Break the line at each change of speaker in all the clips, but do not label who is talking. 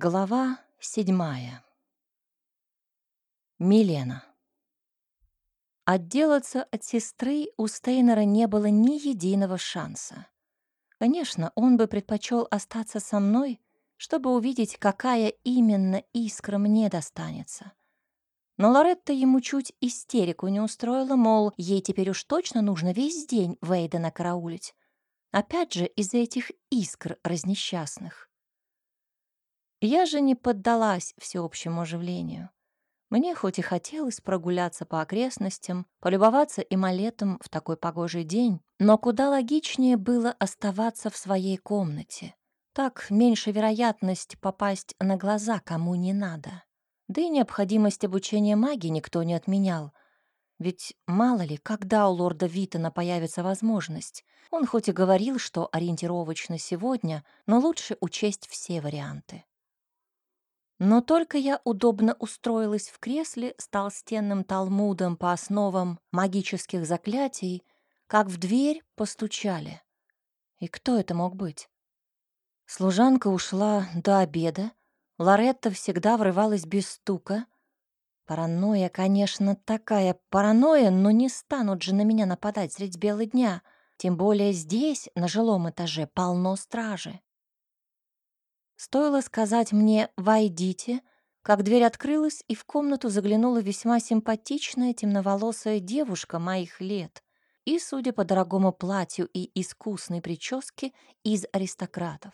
Глава седьмая. Милена. Отделаться от сестры у Стейнера не было ни единого шанса. Конечно, он бы предпочел остаться со мной, чтобы увидеть, какая именно искра мне достанется. Но Лоретта ему чуть истерику не устроила, мол, ей теперь уж точно нужно весь день Вейдена караулить. Опять же, из-за этих искр разнесчастных. Я же не поддалась всеобщему оживлению. Мне хоть и хотелось прогуляться по окрестностям, полюбоваться и малетом в такой погожий день, но куда логичнее было оставаться в своей комнате. Так меньше вероятность попасть на глаза кому не надо. Да и необходимость обучения магии никто не отменял. Ведь мало ли, когда у лорда Витона появится возможность. Он хоть и говорил, что ориентировочно сегодня, но лучше учесть все варианты. Но только я удобно устроилась в кресле с толстенным талмудом по основам магических заклятий, как в дверь постучали. И кто это мог быть? Служанка ушла до обеда, Лоретта всегда врывалась без стука. Паранойя, конечно, такая паранойя, но не станут же на меня нападать средь бела дня, тем более здесь, на жилом этаже, полно стражи. Стоило сказать мне «войдите», как дверь открылась, и в комнату заглянула весьма симпатичная темноволосая девушка моих лет и, судя по дорогому платью и искусной прическе, из аристократов.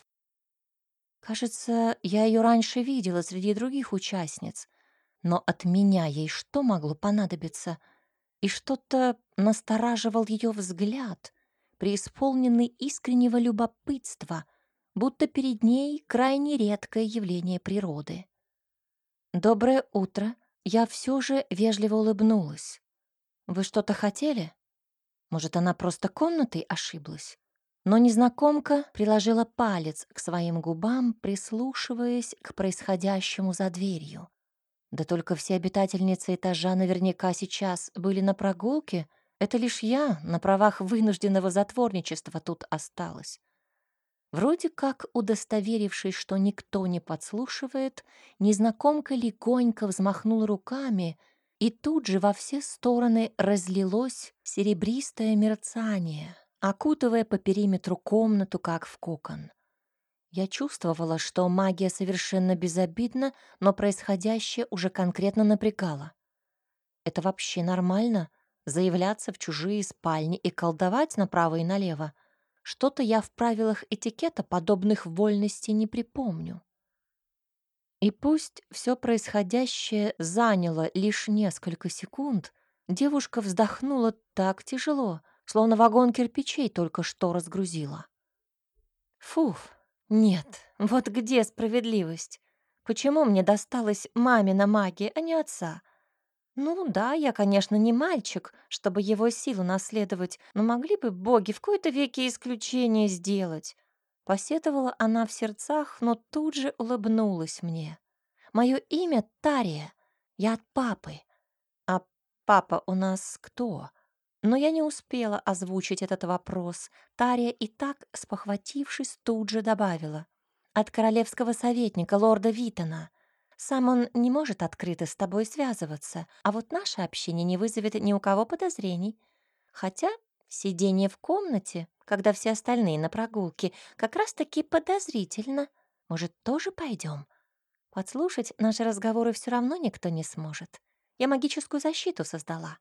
Кажется, я ее раньше видела среди других участниц, но от меня ей что могло понадобиться? И что-то настораживал ее взгляд, преисполненный искреннего любопытства — будто перед ней крайне редкое явление природы. «Доброе утро!» Я все же вежливо улыбнулась. «Вы что-то хотели?» Может, она просто комнатой ошиблась? Но незнакомка приложила палец к своим губам, прислушиваясь к происходящему за дверью. Да только все обитательницы этажа наверняка сейчас были на прогулке. Это лишь я на правах вынужденного затворничества тут осталась. Вроде как удостоверившись, что никто не подслушивает, незнакомка легонько взмахнула руками, и тут же во все стороны разлилось серебристое мерцание, окутывая по периметру комнату, как в кокон. Я чувствовала, что магия совершенно безобидна, но происходящее уже конкретно напрягало. Это вообще нормально — заявляться в чужие спальни и колдовать направо и налево — что-то я в правилах этикета подобных вольностей не припомню. И пусть все происходящее заняло лишь несколько секунд, девушка вздохнула так тяжело, словно вагон кирпичей только что разгрузила. Фуф, нет, вот где справедливость? Почему мне досталась мамина магия, а не отца? Ну да, я, конечно, не мальчик, чтобы его силу наследовать, но могли бы боги в кои-то веке исключение сделать. Посетовала она в сердцах, но тут же улыбнулась мне. Мое имя Тария, я от папы. А папа у нас кто? Но я не успела озвучить этот вопрос. Тария и так, спохватившись, тут же добавила. От королевского советника, лорда Витона. Сам он не может открыто с тобой связываться, а вот наше общение не вызовет ни у кого подозрений. Хотя сидение в комнате, когда все остальные на прогулке, как раз-таки подозрительно. Может, тоже пойдем? Подслушать наши разговоры все равно никто не сможет. Я магическую защиту создала.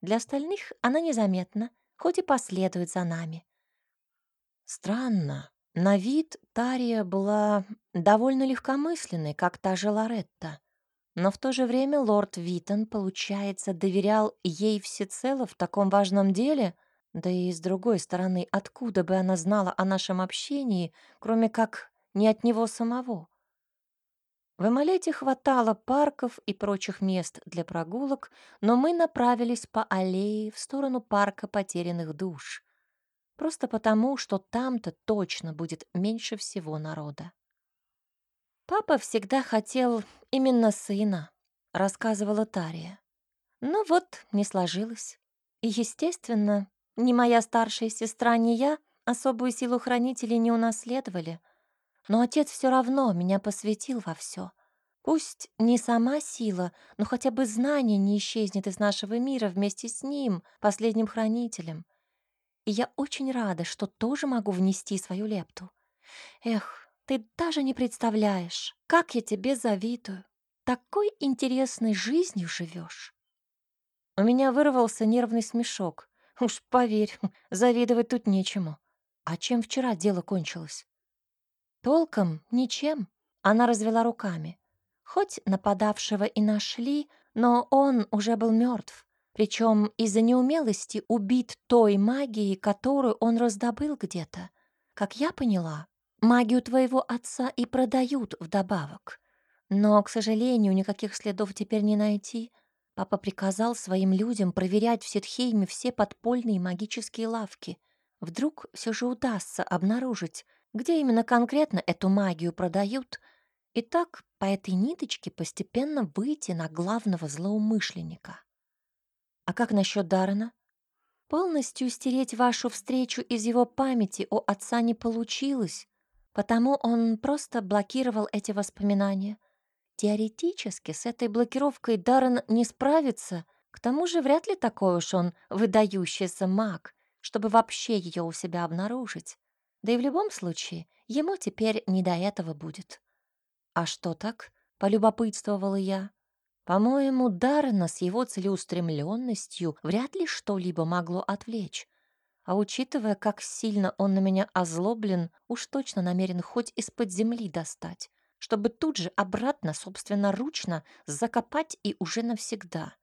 Для остальных она незаметна, хоть и последует за нами. Странно, на вид Тария была довольно легкомысленной, как та же Лоретта. Но в то же время лорд Витон, получается, доверял ей всецело в таком важном деле, да и с другой стороны, откуда бы она знала о нашем общении, кроме как не от него самого? В Эмалете хватало парков и прочих мест для прогулок, но мы направились по аллее в сторону парка потерянных душ просто потому, что там-то точно будет меньше всего народа. «Папа всегда хотел именно сына», — рассказывала Тария. «Но вот не сложилось. И, естественно, ни моя старшая сестра, ни я особую силу хранителей не унаследовали. Но отец все равно меня посвятил во все. Пусть не сама сила, но хотя бы знание не исчезнет из нашего мира вместе с ним, последним хранителем. И я очень рада, что тоже могу внести свою лепту. Эх, ты даже не представляешь, как я тебе завидую. Такой интересной жизнью живешь. У меня вырвался нервный смешок. Уж поверь, завидовать тут нечему. А чем вчера дело кончилось? Толком ничем. Она развела руками. Хоть нападавшего и нашли, но он уже был мертв, причем из-за неумелости убит той магией, которую он раздобыл где-то. Как я поняла, магию твоего отца и продают вдобавок. Но, к сожалению, никаких следов теперь не найти. Папа приказал своим людям проверять в Ситхейме все подпольные магические лавки. Вдруг все же удастся обнаружить, где именно конкретно эту магию продают, и так по этой ниточке постепенно выйти на главного злоумышленника. А как насчет Даррена? Полностью стереть вашу встречу из его памяти у отца не получилось, потому он просто блокировал эти воспоминания. Теоретически с этой блокировкой Даррен не справится, к тому же вряд ли такой уж он выдающийся маг, чтобы вообще ее у себя обнаружить. Да и в любом случае, ему теперь не до этого будет. «А что так?» — полюбопытствовала я. По-моему, Даррена с его целеустремленностью вряд ли что-либо могло отвлечь. А учитывая, как сильно он на меня озлоблен, уж точно намерен хоть из-под земли достать чтобы тут же обратно собственноручно закопать и уже навсегда.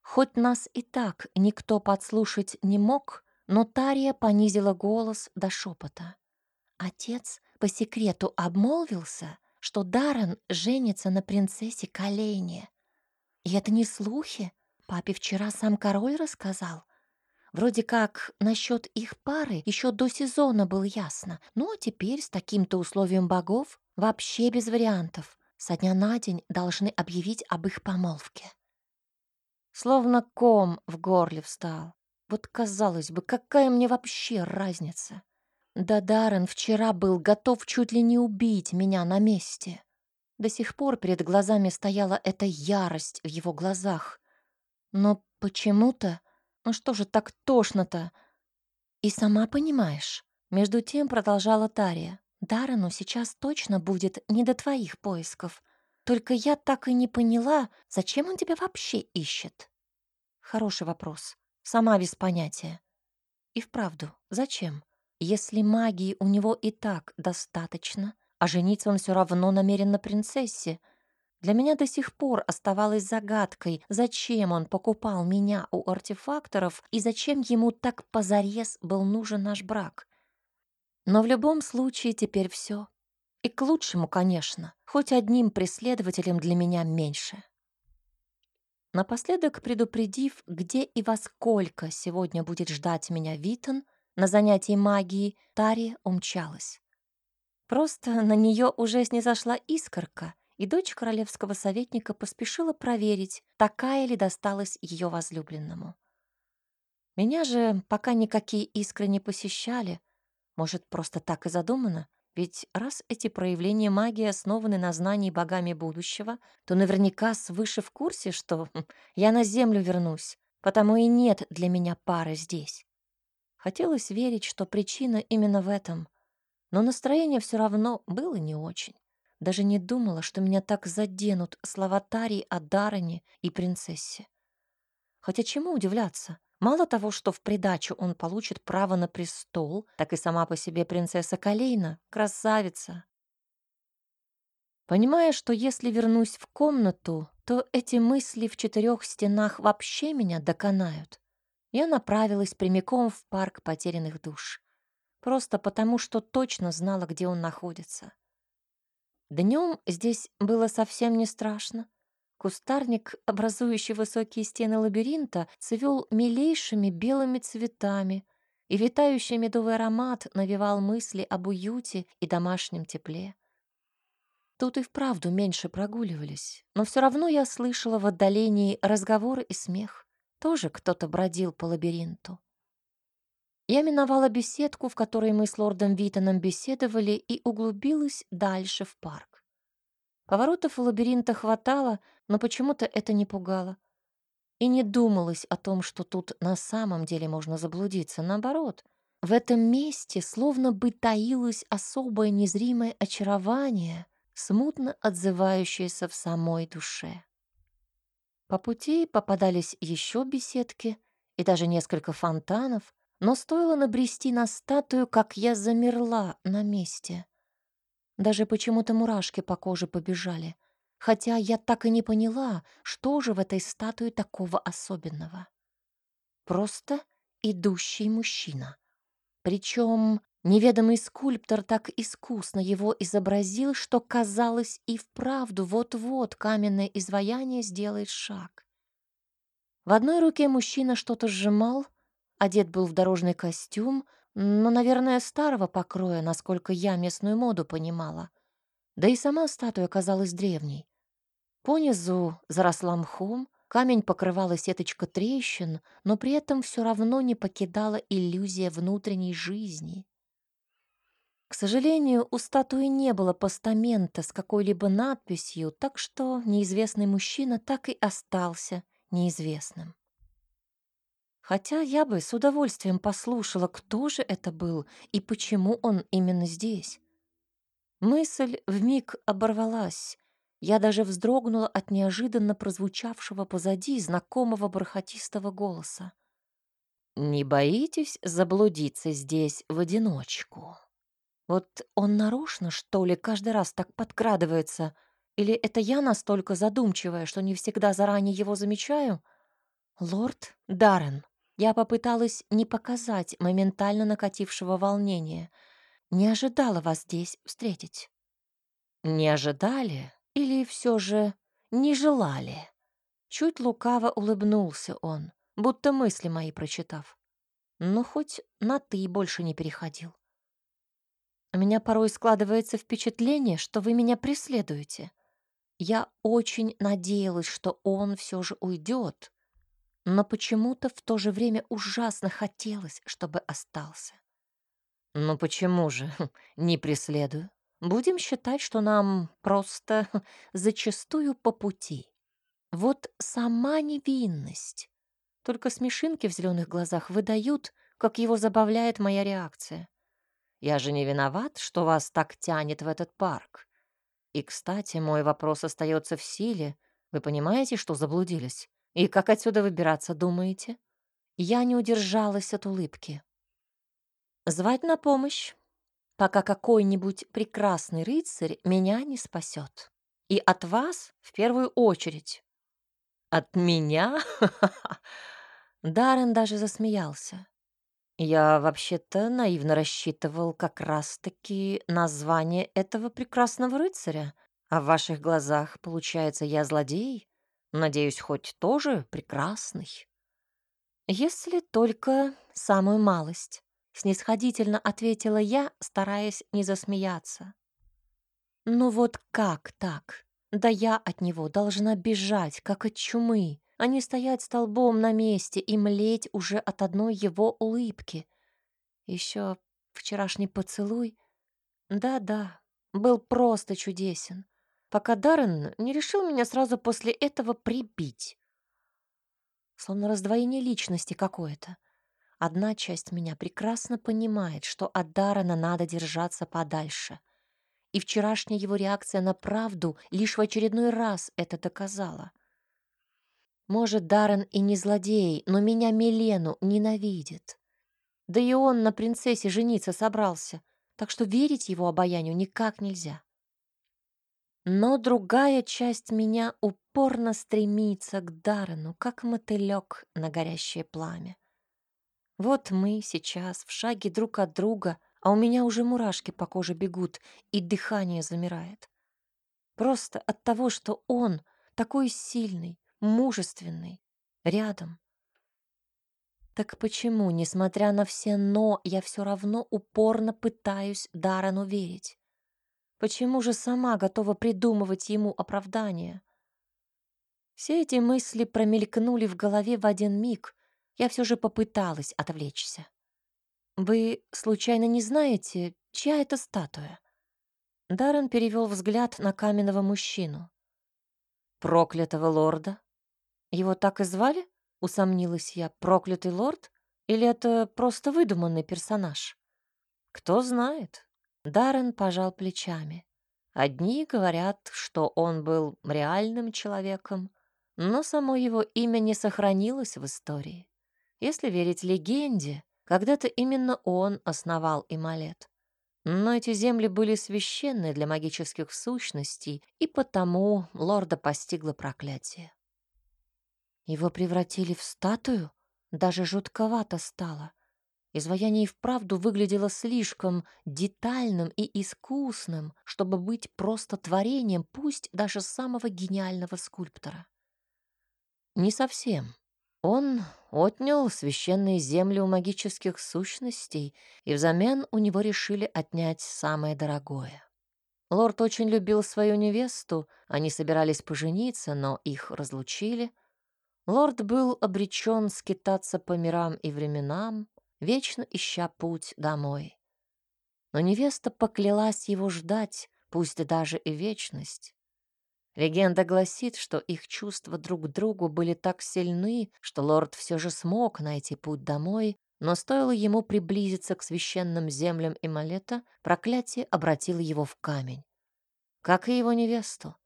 Хоть нас и так никто подслушать не мог, но Тария понизила голос до шепота. Отец по секрету обмолвился, что Даррен женится на принцессе Калейне. И это не слухи. Папе вчера сам король рассказал. Вроде как насчет их пары еще до сезона было ясно, но теперь с таким-то условием богов вообще без вариантов. Со дня на день должны объявить об их помолвке. Словно ком в горле встал. Вот, казалось бы, какая мне вообще разница? Да Даррен вчера был готов чуть ли не убить меня на месте. До сих пор перед глазами стояла эта ярость в его глазах. Но почему-то ну что же так тошно-то? И сама понимаешь. Между тем продолжала Тария. Дарану сейчас точно будет не до твоих поисков. Только я так и не поняла, зачем он тебя вообще ищет. Хороший вопрос. Сама без понятия. И вправду, зачем? Если магии у него и так достаточно, а жениться он все равно намерен на принцессе — для меня до сих пор оставалось загадкой, зачем он покупал меня у артефакторов и зачем ему так позарез был нужен наш брак. Но в любом случае теперь все. И к лучшему, конечно, хоть одним преследователем для меня меньше. Напоследок предупредив, где и во сколько сегодня будет ждать меня Витон на занятии магии, Тари умчалась. Просто на нее уже снизошла искорка — и дочь королевского советника поспешила проверить, такая ли досталась ее возлюбленному. Меня же пока никакие искры не посещали. Может, просто так и задумано? Ведь раз эти проявления магии основаны на знании богами будущего, то наверняка свыше в курсе, что хм, я на землю вернусь, потому и нет для меня пары здесь. Хотелось верить, что причина именно в этом, но настроение все равно было не очень. Даже не думала, что меня так заденут слова Тарии о Даране и принцессе. Хотя чему удивляться? Мало того, что в придачу он получит право на престол, так и сама по себе принцесса Калейна — красавица. Понимая, что если вернусь в комнату, то эти мысли в четырех стенах вообще меня доконают, я направилась прямиком в парк потерянных душ. Просто потому, что точно знала, где он находится. Днем здесь было совсем не страшно. Кустарник, образующий высокие стены лабиринта, цвел милейшими белыми цветами, и витающий медовый аромат навевал мысли об уюте и домашнем тепле. Тут и вправду меньше прогуливались, но все равно я слышала в отдалении разговоры и смех. Тоже кто-то бродил по лабиринту. Я миновала беседку, в которой мы с лордом Витоном беседовали, и углубилась дальше в парк. Поворотов у лабиринта хватало, но почему-то это не пугало. И не думалось о том, что тут на самом деле можно заблудиться. Наоборот, в этом месте словно бы таилось особое незримое очарование, смутно отзывающееся в самой душе. По пути попадались еще беседки и даже несколько фонтанов, но стоило набрести на статую, как я замерла на месте. Даже почему-то мурашки по коже побежали, хотя я так и не поняла, что же в этой статуе такого особенного. Просто идущий мужчина. Причем неведомый скульптор так искусно его изобразил, что казалось и вправду вот-вот каменное изваяние сделает шаг. В одной руке мужчина что-то сжимал, одет был в дорожный костюм, но, наверное, старого покроя, насколько я местную моду понимала. Да и сама статуя казалась древней. Понизу заросла мхом, камень покрывала сеточка трещин, но при этом все равно не покидала иллюзия внутренней жизни. К сожалению, у статуи не было постамента с какой-либо надписью, так что неизвестный мужчина так и остался неизвестным. Хотя я бы с удовольствием послушала, кто же это был и почему он именно здесь. Мысль вмиг оборвалась. Я даже вздрогнула от неожиданно прозвучавшего позади знакомого бархатистого голоса. «Не боитесь заблудиться здесь в одиночку?» Вот он нарочно, что ли, каждый раз так подкрадывается? Или это я настолько задумчивая, что не всегда заранее его замечаю? Лорд Даррен. Я попыталась не показать моментально накатившего волнения. Не ожидала вас здесь встретить. Не ожидали или все же не желали? Чуть лукаво улыбнулся он, будто мысли мои прочитав. Но хоть на «ты» больше не переходил. У меня порой складывается впечатление, что вы меня преследуете. Я очень надеялась, что он все же уйдет, но почему-то в то же время ужасно хотелось, чтобы остался. «Ну почему же? Не преследую. Будем считать, что нам просто зачастую по пути. Вот сама невинность. Только смешинки в зеленых глазах выдают, как его забавляет моя реакция. Я же не виноват, что вас так тянет в этот парк. И, кстати, мой вопрос остается в силе. Вы понимаете, что заблудились? И как отсюда выбираться, думаете? Я не удержалась от улыбки. Звать на помощь, пока какой-нибудь прекрасный рыцарь меня не спасет. И от вас в первую очередь. От меня? Даррен даже засмеялся. Я вообще-то наивно рассчитывал как раз-таки название этого прекрасного рыцаря. А в ваших глазах, получается, я злодей? Надеюсь, хоть тоже прекрасный. Если только самую малость, снисходительно ответила я, стараясь не засмеяться. Ну вот как так? Да я от него должна бежать, как от чумы, а не стоять столбом на месте и млеть уже от одной его улыбки. Еще вчерашний поцелуй. Да-да, был просто чудесен пока Даррен не решил меня сразу после этого прибить. Словно раздвоение личности какое-то. Одна часть меня прекрасно понимает, что от Даррена надо держаться подальше. И вчерашняя его реакция на правду лишь в очередной раз это доказала. Может, Даррен и не злодей, но меня Милену ненавидит. Да и он на принцессе жениться собрался, так что верить его обаянию никак нельзя. Но другая часть меня упорно стремится к Даррену, как мотылек на горящее пламя. Вот мы сейчас в шаге друг от друга, а у меня уже мурашки по коже бегут, и дыхание замирает. Просто от того, что он такой сильный, мужественный, рядом. Так почему, несмотря на все «но», я все равно упорно пытаюсь Даррену верить? Почему же сама готова придумывать ему оправдание? Все эти мысли промелькнули в голове в один миг. Я все же попыталась отвлечься. Вы случайно не знаете, чья это статуя? Даррен перевел взгляд на каменного мужчину. Проклятого лорда? Его так и звали? Усомнилась я. Проклятый лорд? Или это просто выдуманный персонаж? Кто знает. Даррен пожал плечами. Одни говорят, что он был реальным человеком, но само его имя не сохранилось в истории. Если верить легенде, когда-то именно он основал Ималет. Но эти земли были священны для магических сущностей, и потому лорда постигло проклятие. Его превратили в статую? Даже жутковато стало. Изваяние и вправду выглядело слишком детальным и искусным, чтобы быть просто творением, пусть даже самого гениального скульптора. Не совсем. Он отнял священные земли у магических сущностей, и взамен у него решили отнять самое дорогое. Лорд очень любил свою невесту, они собирались пожениться, но их разлучили. Лорд был обречен скитаться по мирам и временам, вечно ища путь домой. Но невеста поклялась его ждать, пусть даже и вечность. Легенда гласит, что их чувства друг к другу были так сильны, что лорд все же смог найти путь домой, но стоило ему приблизиться к священным землям Ималета, проклятие обратило его в камень. Как и его невесту.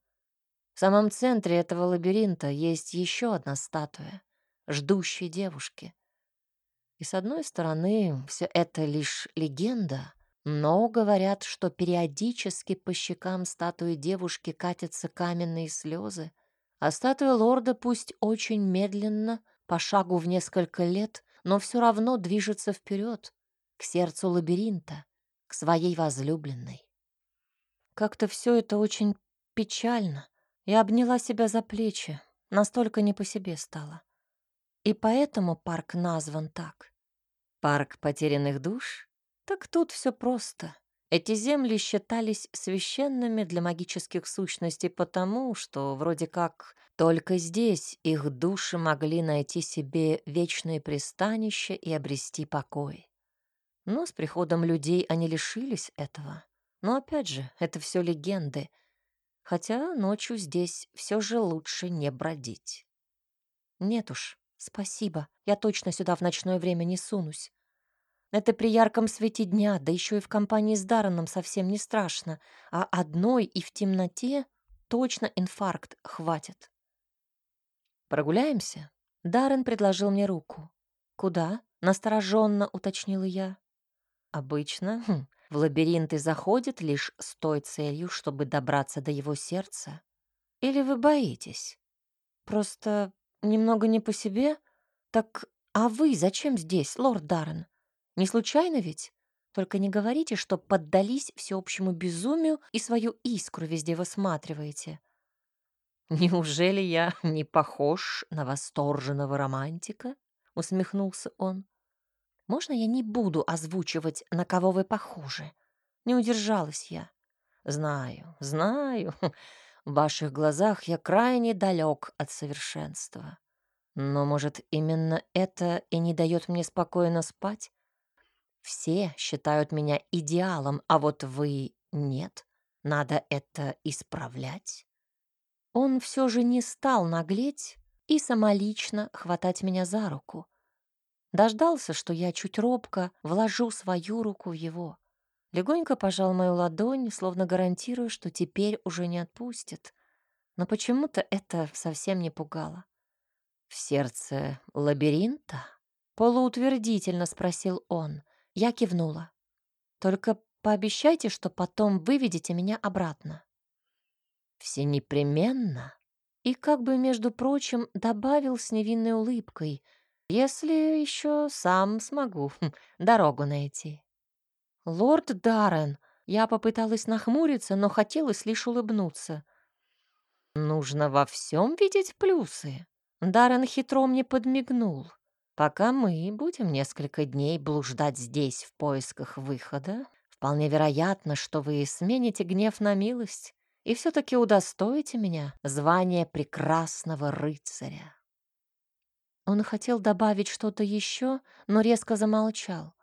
В самом центре этого лабиринта есть еще одна статуя — ждущей девушки. И с одной стороны, все это лишь легенда, но говорят, что периодически по щекам статуи девушки катятся каменные слезы, а статуя лорда пусть очень медленно, по шагу в несколько лет, но все равно движется вперед, к сердцу лабиринта, к своей возлюбленной. Как-то все это очень печально. Я обняла себя за плечи, настолько не по себе стало. И поэтому парк назван так. Парк потерянных душ? Так тут все просто. Эти земли считались священными для магических сущностей потому, что вроде как только здесь их души могли найти себе вечное пристанище и обрести покой. Но с приходом людей они лишились этого. Но опять же, это все легенды. Хотя ночью здесь все же лучше не бродить. Нет уж, Спасибо, я точно сюда в ночное время не сунусь. Это при ярком свете дня, да еще и в компании с Дарреном совсем не страшно, а одной и в темноте точно инфаркт хватит. Прогуляемся? Даррен предложил мне руку. Куда? Настороженно уточнила я. Обычно хм, в лабиринты заходят лишь с той целью, чтобы добраться до его сердца. Или вы боитесь? Просто Немного не по себе? Так а вы зачем здесь, лорд Даррен? Не случайно ведь? Только не говорите, что поддались всеобщему безумию и свою искру везде высматриваете. Неужели я не похож на восторженного романтика? Усмехнулся он. Можно я не буду озвучивать, на кого вы похожи? Не удержалась я. Знаю, знаю. В ваших глазах я крайне далек от совершенства. Но, может, именно это и не дает мне спокойно спать? Все считают меня идеалом, а вот вы нет. Надо это исправлять. Он все же не стал наглеть и самолично хватать меня за руку. Дождался, что я чуть робко вложу свою руку в его. Легонько пожал мою ладонь, словно гарантируя, что теперь уже не отпустит. Но почему-то это совсем не пугало. «В сердце лабиринта?» — полуутвердительно спросил он. Я кивнула. «Только пообещайте, что потом выведете меня обратно». «Все непременно?» И как бы, между прочим, добавил с невинной улыбкой, «если еще сам смогу дорогу найти». «Лорд Даррен!» Я попыталась нахмуриться, но хотелось лишь улыбнуться. «Нужно во всем видеть плюсы». Даррен хитро мне подмигнул. «Пока мы будем несколько дней блуждать здесь в поисках выхода, вполне вероятно, что вы смените гнев на милость и все-таки удостоите меня звания прекрасного рыцаря». Он хотел добавить что-то еще, но резко замолчал.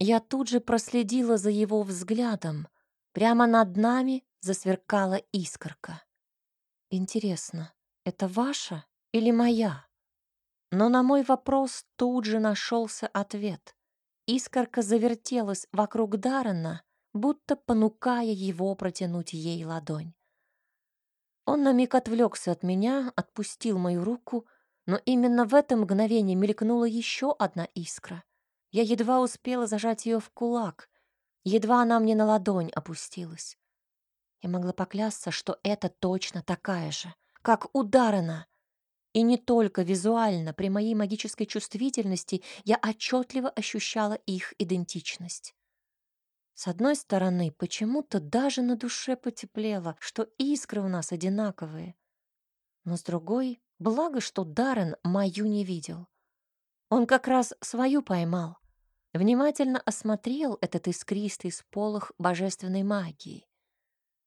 Я тут же проследила за его взглядом. Прямо над нами засверкала искорка. Интересно, это ваша или моя? Но на мой вопрос тут же нашелся ответ. Искорка завертелась вокруг Даррена, будто понукая его протянуть ей ладонь. Он на миг отвлекся от меня, отпустил мою руку, но именно в это мгновение мелькнула еще одна искра. Я едва успела зажать ее в кулак, едва она мне на ладонь опустилась. Я могла поклясться, что это точно такая же, как у Даррена. И не только визуально, при моей магической чувствительности я отчетливо ощущала их идентичность. С одной стороны, почему-то даже на душе потеплело, что искры у нас одинаковые. Но с другой, благо, что Даррен мою не видел. Он как раз свою поймал. Внимательно осмотрел этот искристый сполох божественной магии.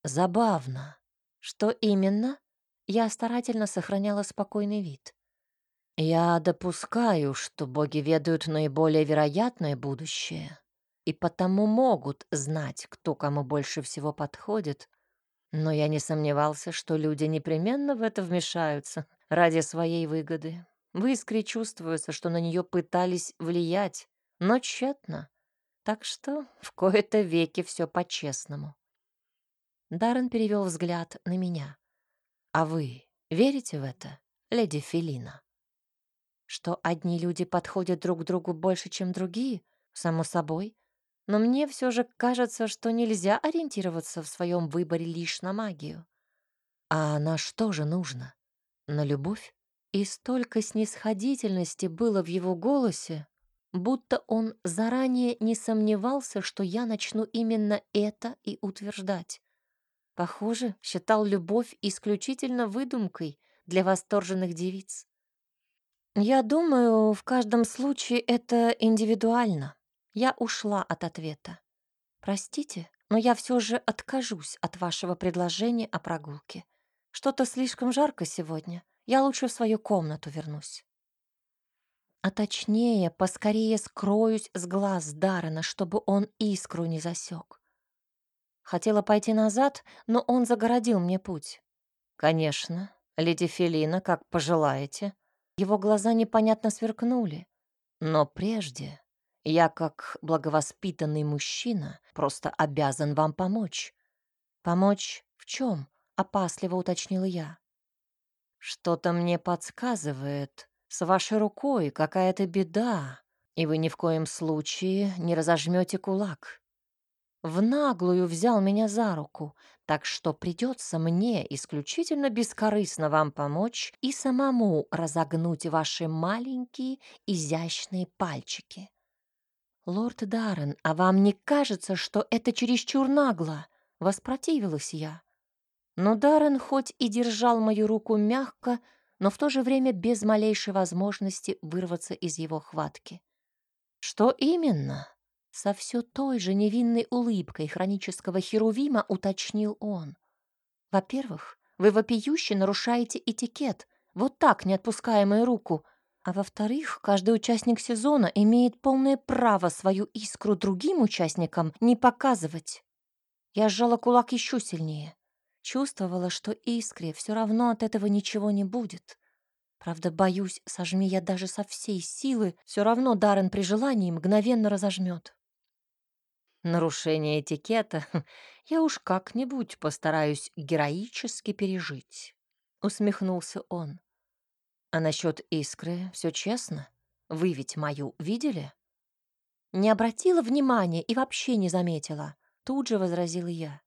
Забавно. Что именно? Я старательно сохраняла спокойный вид. Я допускаю, что боги ведают наиболее вероятное будущее, и потому могут знать, кто кому больше всего подходит. Но я не сомневался, что люди непременно в это вмешаются ради своей выгоды. В искре чувствуется, что на нее пытались влиять, но тщетно. Так что в кои-то веки все по-честному. Даррен перевел взгляд на меня. «А вы верите в это, леди Фелина?» «Что одни люди подходят друг другу больше, чем другие?» «Само собой но мне все же кажется, что нельзя ориентироваться в своем выборе лишь на магию. А на что же нужно? На любовь? И столько снисходительности было в его голосе, будто он заранее не сомневался, что я начну именно это и утверждать. Похоже, считал любовь исключительно выдумкой для восторженных девиц. Я думаю, в каждом случае это индивидуально. Я ушла от ответа. Простите, но я все же откажусь от вашего предложения о прогулке. Что-то слишком жарко сегодня. Я лучше в свою комнату вернусь. А точнее, поскорее скроюсь с глаз Даррена, чтобы он искру не засек. Хотела пойти назад, но он загородил мне путь. «Конечно, леди Фелина, как пожелаете». Его глаза непонятно сверкнули. Но прежде я, как благовоспитанный мужчина, просто обязан вам помочь. Помочь в чем? Опасливо уточнила я. Что-то мне подсказывает. С вашей рукой какая-то беда, и вы ни в коем случае не разожмете кулак. В наглую взял меня за руку, так что придется мне исключительно бескорыстно вам помочь и самому разогнуть ваши маленькие изящные пальчики. «Лорд Даррен, а вам не кажется, что это чересчур нагло?» — воспротивилась я. Но Даррен хоть и держал мою руку мягко, но в то же время без малейшей возможности вырваться из его хватки. «Что именно?» — со все той же невинной улыбкой хронического херувима уточнил он. «Во-первых, вы вопиюще нарушаете этикет, вот так, не отпуская мою руку, а во-вторых, каждый участник сезона имеет полное право свою искру другим участникам не показывать. Я сжала кулак еще сильнее. Чувствовала, что искре все равно от этого ничего не будет. Правда, боюсь, сожми я даже со всей силы, все равно Даррен при желании мгновенно разожмет. Нарушение этикета я уж как-нибудь постараюсь героически пережить, усмехнулся он. А насчет искры все честно? Вы ведь мою видели? Не обратила внимания и вообще не заметила. Тут же возразила я.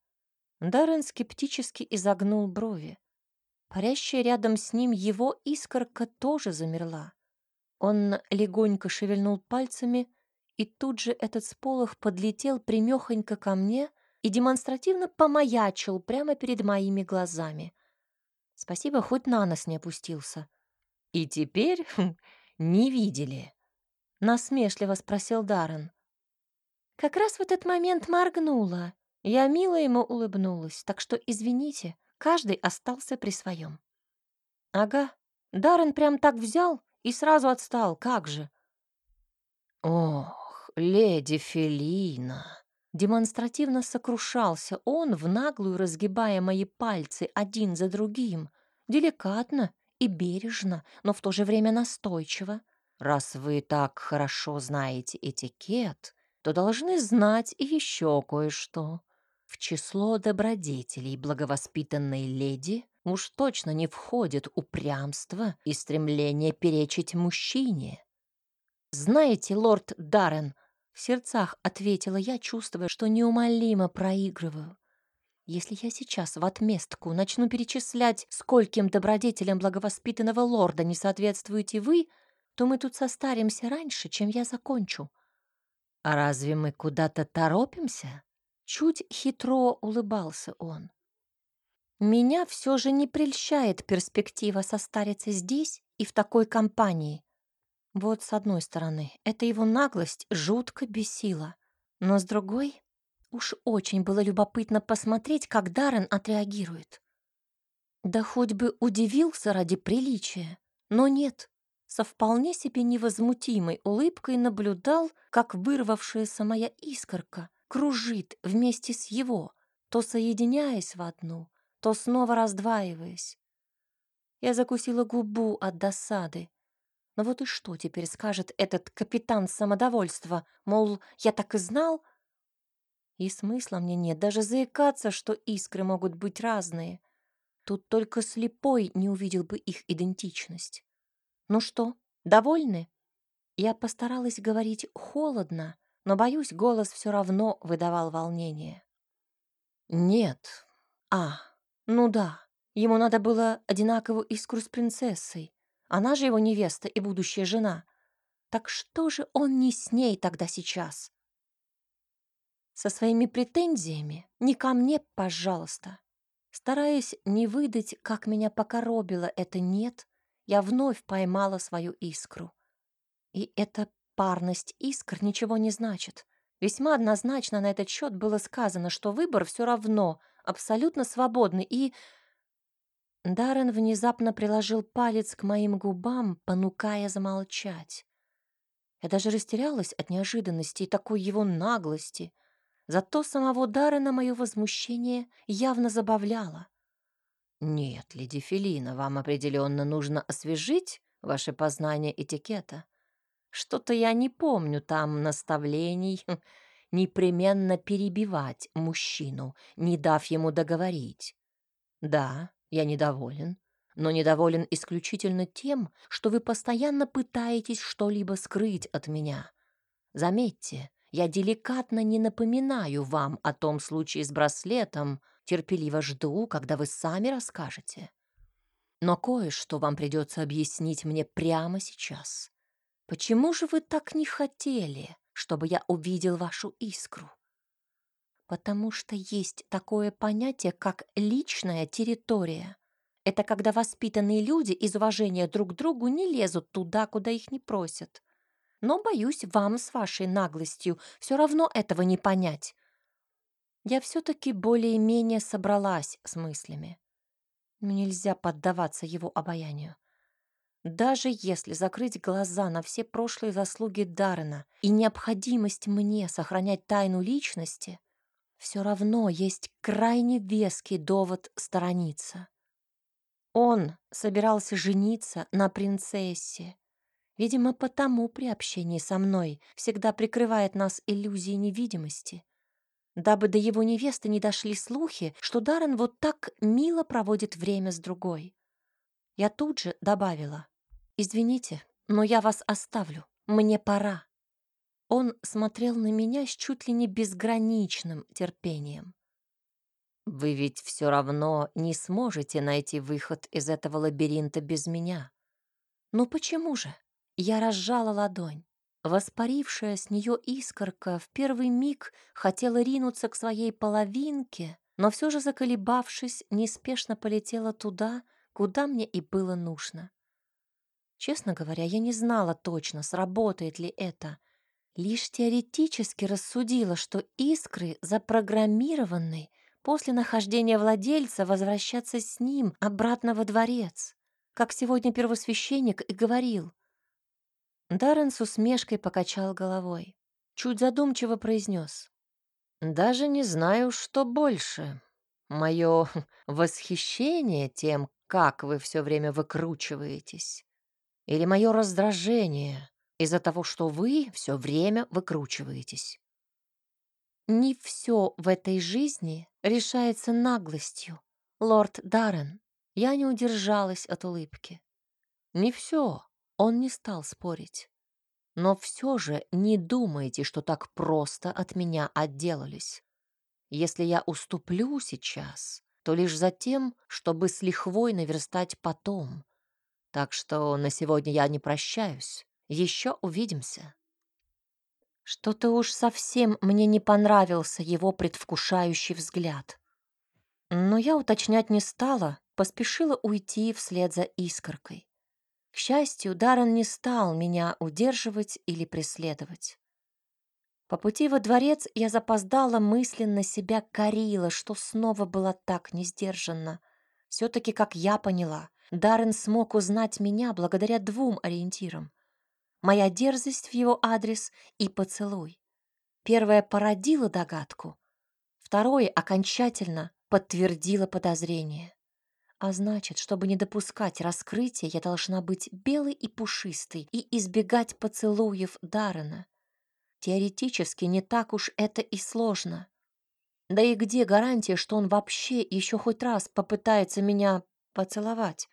Даррен скептически изогнул брови. Парящая рядом с ним его искорка тоже замерла. Он легонько шевельнул пальцами, и тут же этот сполох подлетел примехонько ко мне и демонстративно помаячил прямо перед моими глазами. Спасибо, хоть на нос не опустился. «И теперь не видели?» — насмешливо спросил Даррен. Как раз в этот момент моргнула. Я мило ему улыбнулась, так что, извините, каждый остался при своем. Ага, Даррен прям так взял и сразу отстал, как же. Ох, леди Фелина!» Демонстративно сокрушался он, в наглую разгибая мои пальцы один за другим, деликатно и бережно, но в то же время настойчиво. «Раз вы так хорошо знаете этикет, то должны знать и еще кое-что. В число добродетелей благовоспитанной леди уж точно не входит упрямство и стремление перечить мужчине. «Знаете, лорд Даррен», — в сердцах ответила я, чувствуя, что неумолимо проигрываю. «Если я сейчас в отместку начну перечислять, скольким добродетелям благовоспитанного лорда не соответствуете вы, то мы тут состаримся раньше, чем я закончу». «А разве мы куда-то торопимся?» Чуть хитро улыбался он. Меня все же не прельщает перспектива состариться здесь и в такой компании. Вот с одной стороны, эта его наглость жутко бесила, но с другой, уж очень было любопытно посмотреть, как Даррен отреагирует. Да хоть бы удивился ради приличия, но нет, со вполне себе невозмутимой улыбкой наблюдал, как вырвавшаяся моя искорка кружит вместе с его, то соединяясь в одну, то снова раздваиваясь. Я закусила губу от досады. Но вот и что теперь скажет этот капитан самодовольства? Мол, я так и знал? И смысла мне нет даже заикаться, что искры могут быть разные. Тут только слепой не увидел бы их идентичность. Ну что, довольны? Я постаралась говорить холодно, но, боюсь, голос все равно выдавал волнение. «Нет. А, ну да, ему надо было одинаковую искру с принцессой. Она же его невеста и будущая жена. Так что же он не с ней тогда сейчас?» Со своими претензиями не ко мне, пожалуйста. Стараясь не выдать, как меня покоробило это «нет», я вновь поймала свою искру. И это Парность искр ничего не значит. Весьма однозначно на этот счет было сказано, что выбор все равно абсолютно свободный и... Даррен внезапно приложил палец к моим губам, понукая замолчать. Я даже растерялась от неожиданности и такой его наглости. Зато самого Даррена мое возмущение явно забавляло. «Нет, леди Фелина, вам определенно нужно освежить ваше познание этикета. Что-то я не помню там наставлений непременно перебивать мужчину, не дав ему договорить. Да, я недоволен, но недоволен исключительно тем, что вы постоянно пытаетесь что-либо скрыть от меня. Заметьте, я деликатно не напоминаю вам о том случае с браслетом, терпеливо жду, когда вы сами расскажете. Но кое-что вам придется объяснить мне прямо сейчас. Почему же вы так не хотели, чтобы я увидел вашу искру? Потому что есть такое понятие, как личная территория. Это когда воспитанные люди из уважения друг к другу не лезут туда, куда их не просят. Но, боюсь, вам с вашей наглостью все равно этого не понять. Я все-таки более-менее собралась с мыслями. Нельзя поддаваться его обаянию. Даже если закрыть глаза на все прошлые заслуги Даррена и необходимость мне сохранять тайну личности, все равно есть крайне веский довод сторониться. Он собирался жениться на принцессе. Видимо, потому при общении со мной всегда прикрывает нас иллюзией невидимости, дабы до его невесты не дошли слухи, что Даррен вот так мило проводит время с другой. Я тут же добавила — «Извините, но я вас оставлю. Мне пора». Он смотрел на меня с чуть ли не безграничным терпением. «Вы ведь все равно не сможете найти выход из этого лабиринта без меня». «Ну почему же?» Я разжала ладонь. Воспарившая с нее искорка в первый миг хотела ринуться к своей половинке, но все же, заколебавшись, неспешно полетела туда, куда мне и было нужно. Честно говоря, я не знала точно, сработает ли это. Лишь теоретически рассудила, что искры запрограммированы после нахождения владельца возвращаться с ним обратно во дворец, как сегодня первосвященник и говорил. Даррен с усмешкой покачал головой. чуть задумчиво произнес. «Даже не знаю, что больше. Мое восхищение тем, как вы все время выкручиваетесь, или мое раздражение из-за того, что вы все время выкручиваетесь. Не все в этой жизни решается наглостью, лорд Даррен. Я не удержалась от улыбки. Не все, он не стал спорить. Но все же не думайте, что так просто от меня отделались. Если я уступлю сейчас, то лишь за тем, чтобы с лихвой наверстать потом. Так что на сегодня я не прощаюсь. Еще увидимся. Что-то уж совсем мне не понравился его предвкушающий взгляд. Но я уточнять не стала, поспешила уйти вслед за искоркой. К счастью, Даррен не стал меня удерживать или преследовать. По пути во дворец я запоздала мысленно себя корила, что снова была так несдержанна. Все-таки, как я поняла, Даррен смог узнать меня благодаря двум ориентирам. Моя дерзость в его адрес и поцелуй. Первое породило догадку, второе окончательно подтвердило подозрение. А значит, чтобы не допускать раскрытия, я должна быть белой и пушистой и избегать поцелуев Даррена. Теоретически не так уж это и сложно. Да и где гарантия, что он вообще еще хоть раз попытается меня поцеловать?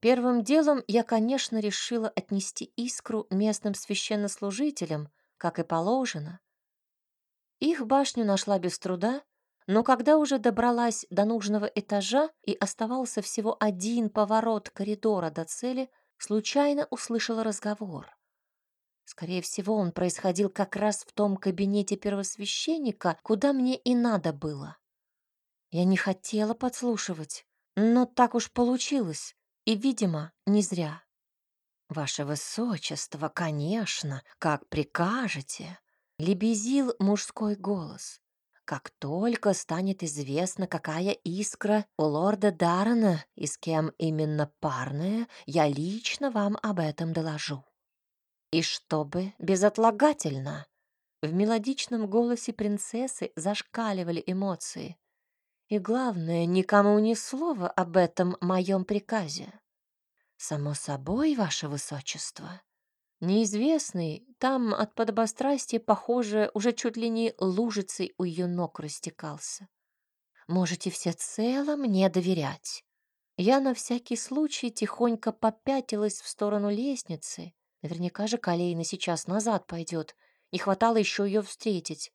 Первым делом я, конечно, решила отнести искру местным священнослужителям, как и положено. Их башню нашла без труда, но когда уже добралась до нужного этажа и оставался всего один поворот коридора до цели, случайно услышала разговор. Скорее всего, он происходил как раз в том кабинете первосвященника, куда мне и надо было. Я не хотела подслушивать, но так уж получилось, и, видимо, не зря. «Ваше высочество, конечно, как прикажете», — лебезил мужской голос. Как только станет известно, какая искра у лорда Даррена и с кем именно парная, я лично вам об этом доложу. И чтобы безотлагательно. В мелодичном голосе принцессы зашкаливали эмоции. И главное, никому ни слова об этом моем приказе. Само собой, ваше высочество. Неизвестный, там от подобострастия, похоже, уже чуть ли не лужицей у ее ног растекался. Можете всецело мне доверять. Я на всякий случай тихонько попятилась в сторону лестницы. Наверняка же Калейна сейчас назад пойдет. Не хватало еще ее встретить.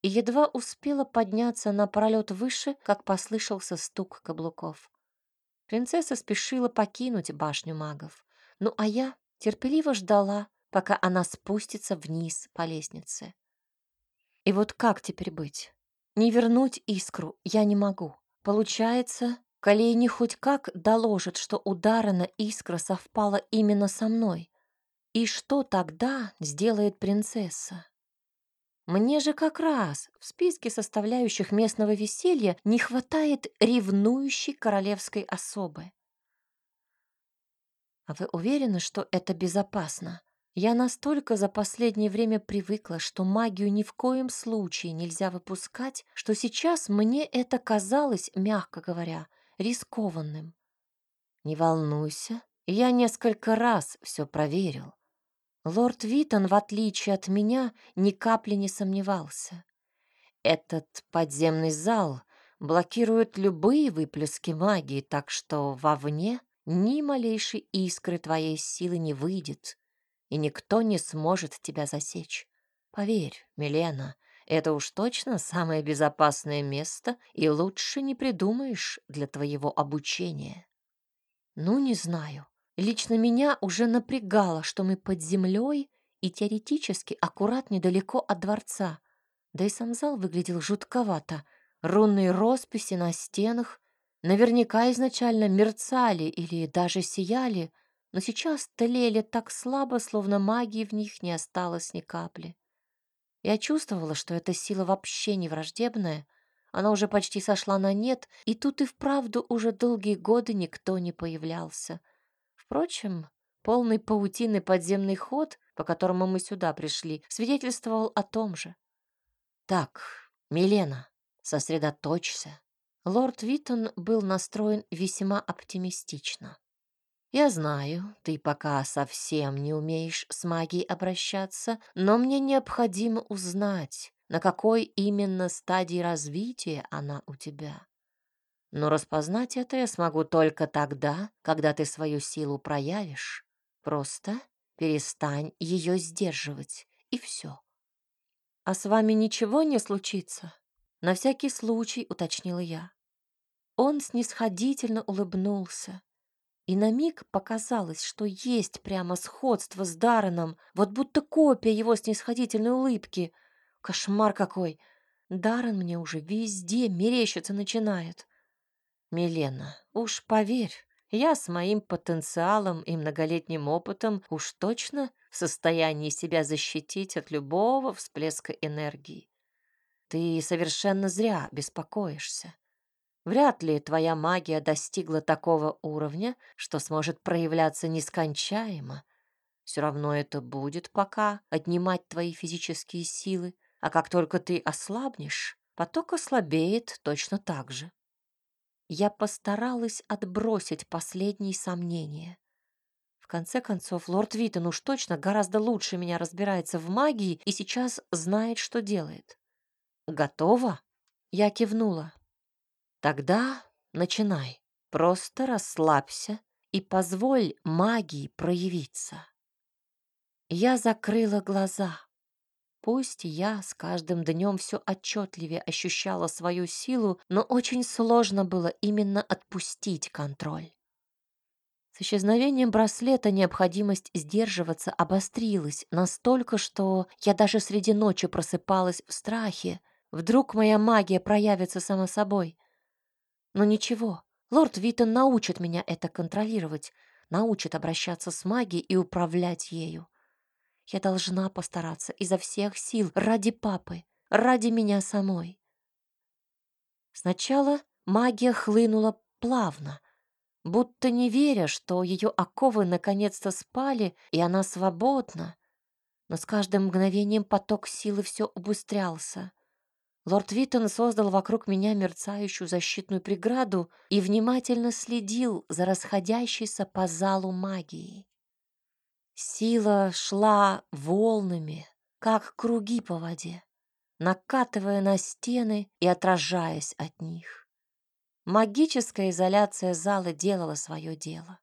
И едва успела подняться на пролет выше, как послышался стук каблуков. Принцесса спешила покинуть башню магов. Ну а я терпеливо ждала, пока она спустится вниз по лестнице. И вот как теперь быть? Не вернуть искру я не могу. Получается, Колейни хоть как доложит, что у Даррена искра совпала именно со мной. И что тогда сделает принцесса? Мне же как раз в списке составляющих местного веселья не хватает ревнующей королевской особы. А вы уверены, что это безопасно? Я настолько за последнее время привыкла, что магию ни в коем случае нельзя выпускать, что сейчас мне это казалось, мягко говоря, рискованным. Не волнуйся, я несколько раз все проверил. Лорд Витон, в отличие от меня, ни капли не сомневался. Этот подземный зал блокирует любые выплески магии, так что вовне ни малейшей искры твоей силы не выйдет, и никто не сможет тебя засечь. Поверь, Милена, это уж точно самое безопасное место, и лучше не придумаешь для твоего обучения. Ну, не знаю. Лично меня уже напрягало, что мы под землей и теоретически аккурат недалеко от дворца. Да и сам зал выглядел жутковато. Рунные росписи на стенах, Наверняка изначально мерцали или даже сияли, но сейчас тлели так слабо, словно магии в них не осталось ни капли. Я чувствовала, что эта сила вообще не враждебная, она уже почти сошла на нет, и тут и вправду уже долгие годы никто не появлялся. Впрочем, полный паутины подземный ход
по которому мы сюда пришли, свидетельствовал о том же. «Так, Милена, сосредоточься». Лорд Виттон был настроен весьма оптимистично. «Я знаю, ты пока совсем не умеешь с магией обращаться, но мне необходимо узнать, на какой именно стадии развития она у тебя. Но распознать это я смогу только тогда, когда ты свою силу проявишь. Просто перестань ее сдерживать, и все. «А с вами ничего не случится?» На всякий случай уточнила я. Он снисходительно улыбнулся. И на миг показалось, что есть прямо сходство с Дарреном, вот будто копия его снисходительной улыбки. Кошмар какой! Даррен мне уже везде мерещиться начинает. Милена, уж поверь, я с моим потенциалом и многолетним опытом уж точно в состоянии себя защитить от любого всплеска энергии. Ты совершенно зря беспокоишься. Вряд ли твоя магия достигла такого уровня, что сможет проявляться нескончаемо. Все равно это будет пока отнимать твои физические силы, а как только ты ослабнешь, поток ослабеет точно так же. Я постаралась отбросить последние сомнения. В конце концов, лорд Виттон уж точно гораздо лучше меня разбирается в магии и сейчас знает, что делает. Готова? Я кивнула. Тогда начинай. Просто расслабься и позволь магии проявиться. Я закрыла глаза. Пусть я с каждым днем все отчетливее ощущала свою силу, но очень сложно было именно отпустить контроль. С исчезновением браслета необходимость сдерживаться обострилась настолько, что я даже среди ночи просыпалась в страхе. Вдруг моя магия проявится само собой. Но ничего, лорд Витон научит меня это контролировать, научит обращаться с магией и управлять ею. Я должна постараться изо всех сил ради папы, ради меня самой. Сначала магия хлынула плавно, будто не веря, что ее оковы наконец-то спали, и она свободна. Но с каждым мгновением поток силы все убыстрялся. Лорд Виттон создал вокруг меня мерцающую защитную преграду и внимательно следил за расходящейся по залу магией. Сила шла волнами, как круги по воде, накатывая на стены и отражаясь от них. Магическая изоляция зала делала свое дело.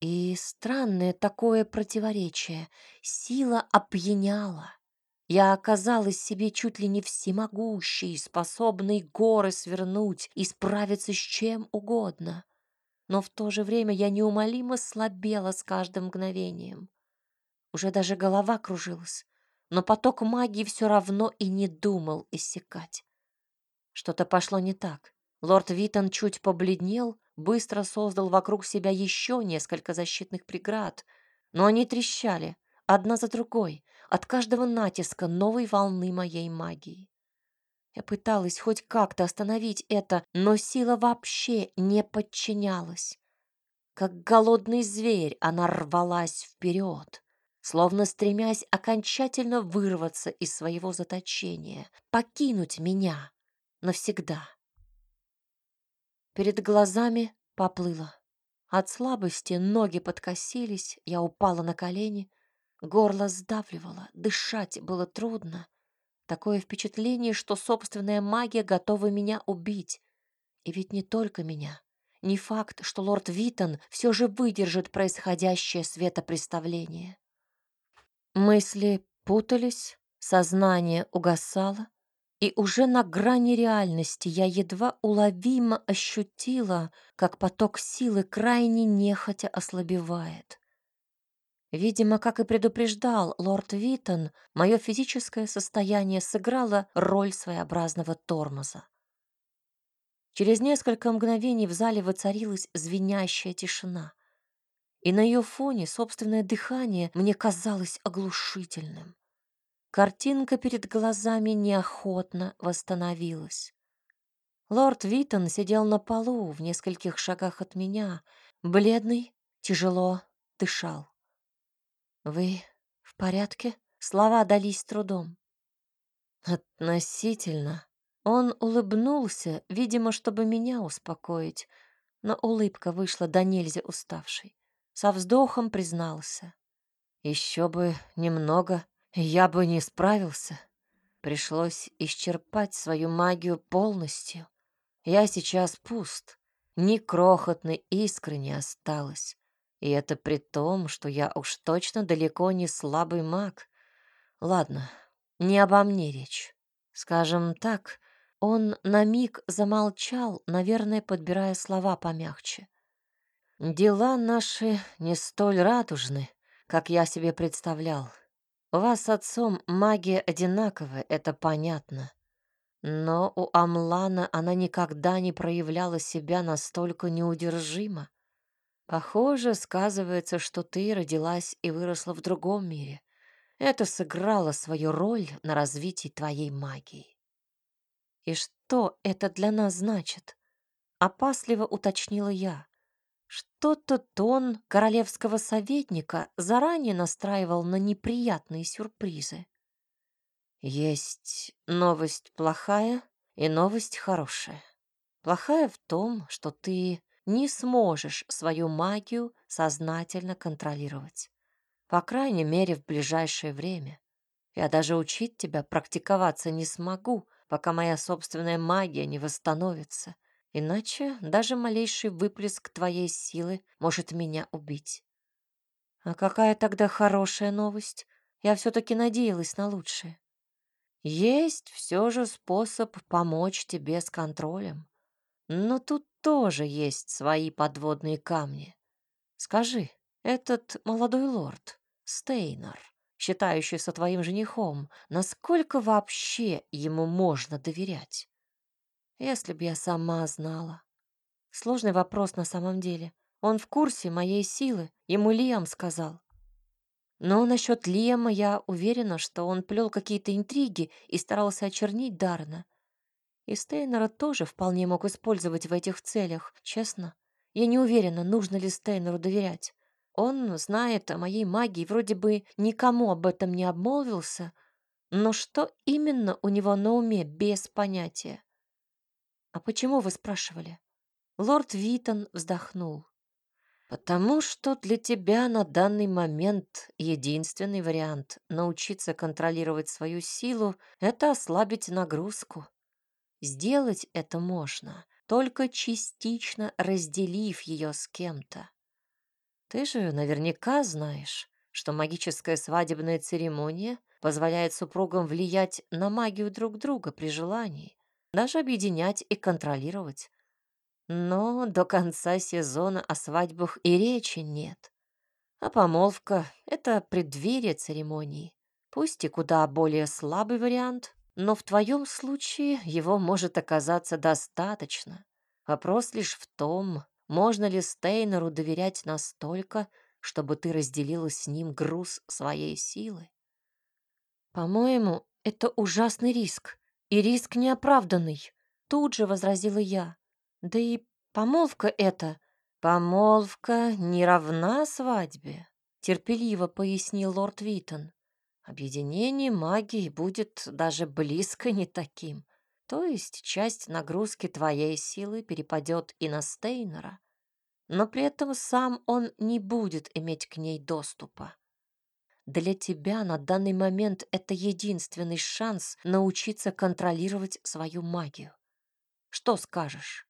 И странное такое противоречие. Сила опьяняла, я оказалась себе чуть ли не всемогущей, способной горы свернуть и справиться с чем угодно. Но в то же время я неумолимо слабела с каждым мгновением. Уже даже голова кружилась, но поток магии все равно и не думал иссякать. Что-то пошло не так. Лорд Витон чуть побледнел, быстро создал вокруг себя еще несколько защитных преград, но они трещали, одна за другой, от каждого натиска новой волны моей магии. Я пыталась хоть как-то остановить это, но сила вообще не подчинялась. Как голодный зверь она рвалась вперед, словно стремясь окончательно вырваться из своего заточения, покинуть меня навсегда. Перед глазами поплыло. От слабости ноги подкосились, я упала на колени — Горло сдавливало, дышать было трудно. Такое впечатление, что собственная магия готова меня убить. И ведь не только меня. Не факт, что лорд Витон все же выдержит происходящее светопреставление. Мысли путались, сознание угасало, и уже на грани реальности я едва уловимо ощутила, как поток силы крайне нехотя ослабевает. Видимо, как и предупреждал лорд Витон, мое физическое состояние сыграло роль своеобразного тормоза. Через несколько мгновений в зале воцарилась звенящая тишина, и на ее фоне собственное дыхание мне казалось оглушительным. Картинка перед глазами неохотно восстановилась. Лорд Витон сидел на полу в нескольких шагах от меня, бледный, тяжело дышал. «Вы В порядке? Слова дались трудом. Относительно. Он улыбнулся, видимо, чтобы меня успокоить, но улыбка вышла до нельзя уставшей. Со вздохом признался. Еще бы немного, я бы не справился. Пришлось исчерпать свою магию полностью. Я сейчас пуст, ни крохотной искры не осталось. И это при том, что я уж точно далеко не слабый маг. Ладно, не обо мне речь. Скажем так, он на миг замолчал, наверное, подбирая слова помягче. Дела наши не столь радужны, как я себе представлял. У вас с отцом магия одинаковая, это понятно. Но у Амлана она никогда не проявляла себя настолько неудержимо. Похоже, сказывается, что ты родилась и выросла в другом мире. Это сыграло свою роль на развитии твоей магии. «И что это для нас значит?» — опасливо уточнила я. Что-то тон королевского советника заранее настраивал на неприятные сюрпризы. Есть новость плохая и новость хорошая. Плохая в том, что ты не сможешь свою магию сознательно контролировать. По крайней мере, в ближайшее время. Я даже учить тебя практиковаться не смогу, пока моя собственная магия не восстановится. Иначе даже малейший выплеск твоей силы может меня убить. А какая тогда хорошая новость? Я все-таки надеялась на лучшее. Есть все же способ помочь тебе с контролем. Но тут тоже есть свои подводные камни. Скажи, этот молодой лорд, Стейнер, считающийся твоим женихом, насколько вообще ему можно доверять? Если б я сама знала. Сложный вопрос на самом деле. Он в курсе моей силы, ему Лиам сказал. Но насчет Лиама я уверена, что он плел какие-то интриги и старался очернить Дарна. И Стейнера тоже вполне мог использовать в этих целях, честно. Я не уверена, нужно ли Стейнеру доверять. Он знает о моей магии, вроде бы никому об этом не обмолвился, но что именно у него на уме, без понятия. «А почему вы спрашивали?» Лорд Витон вздохнул. «Потому что для тебя на данный момент единственный вариант научиться контролировать свою силу — это ослабить нагрузку. Сделать это можно, только частично разделив ее с кем-то. Ты же наверняка знаешь, что магическая свадебная церемония позволяет супругам влиять на магию друг друга при желании, даже объединять и контролировать. Но до конца сезона о свадьбах и речи нет. А помолвка — это преддверие церемонии. Пусть и куда более слабый вариант, но в твоем случае его может оказаться достаточно. Вопрос лишь в том, можно ли Стейнеру доверять настолько, чтобы ты разделила с ним груз своей силы? По-моему, это ужасный риск, и риск неоправданный, тут же возразила я. Да и помолвка эта, помолвка не равна свадьбе, терпеливо пояснил лорд Витон. Объединение магии будет даже близко не таким. То есть часть нагрузки твоей силы перепадет и на Стейнера, но при этом сам он не будет иметь к ней доступа. Для тебя на данный момент это единственный шанс научиться контролировать свою магию. Что скажешь?